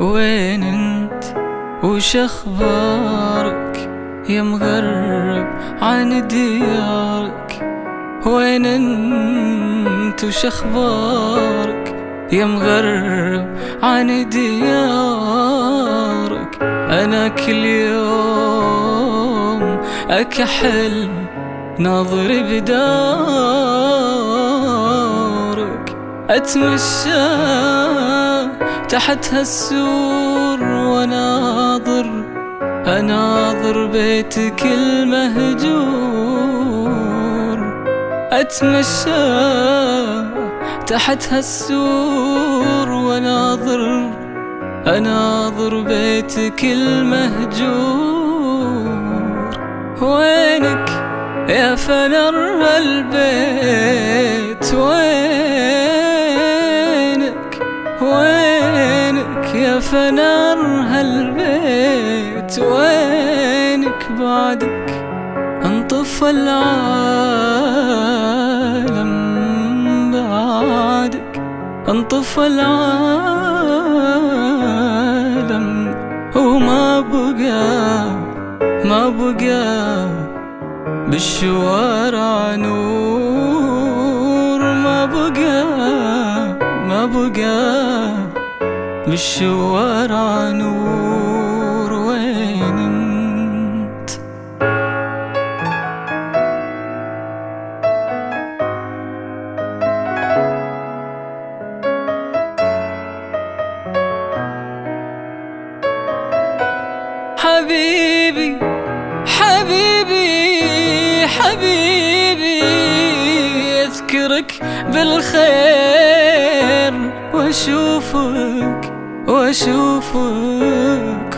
وين انت؟ وش أخبارك؟ يا مغرب عن ديارك. وين انت؟ وش أخبارك؟ يا مغرب عن ديارك. أنا كل يوم أكحل ناظر بدارك. أتمشى تحت هالسور وناظر أناظر بيتك المهجور. أتمشى تحت هالسور وناظر أناظر بيتك المهجور. وينك يا فنر هالبيت؟ وينك يا فنر هالبيت وينك بعدك؟ انطفى العالم بعدك. انطفى العالم وما بقى ما بقى بالشوارع نور. ما بقى ما بقى بالشوارع نور وين انت؟ حبيبي حبيبي حبيبي أذكرك بالخير وأشوفك. وأشوفك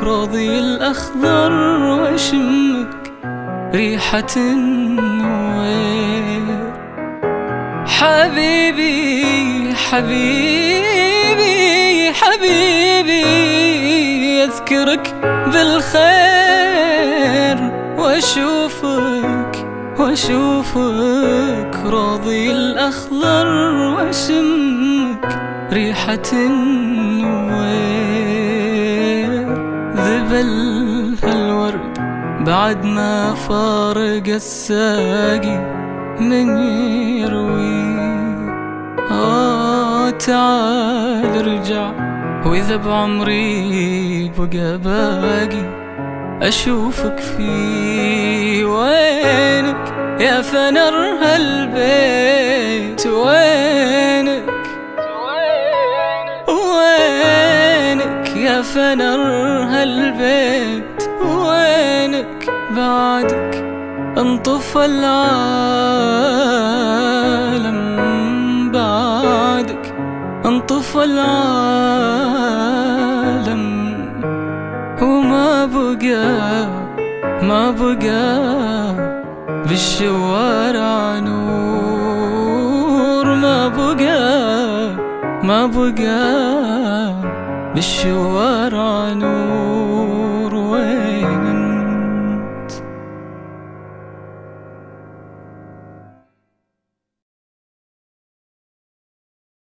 راضي الأخضر وأشمك ريحة النوير. حبيبي حبيبي حبيبي أذكرك بالخير. وأشوفك وأشوفك راضي الأخضر وأشمك ريحة النوير ذبل هالورد بعد ما فارق الساقي من يروي. آه تعال ارجع وإذا بعمري بقى باقي أشوفك فيه وينك يا فنر هالبيت. فنر هالبيت وينك بعدك انطفى العالم بعدك انطفى العالم. وما بقى ما بقى بالشوارع نور ما بقى ما بقى بالشوارع نور.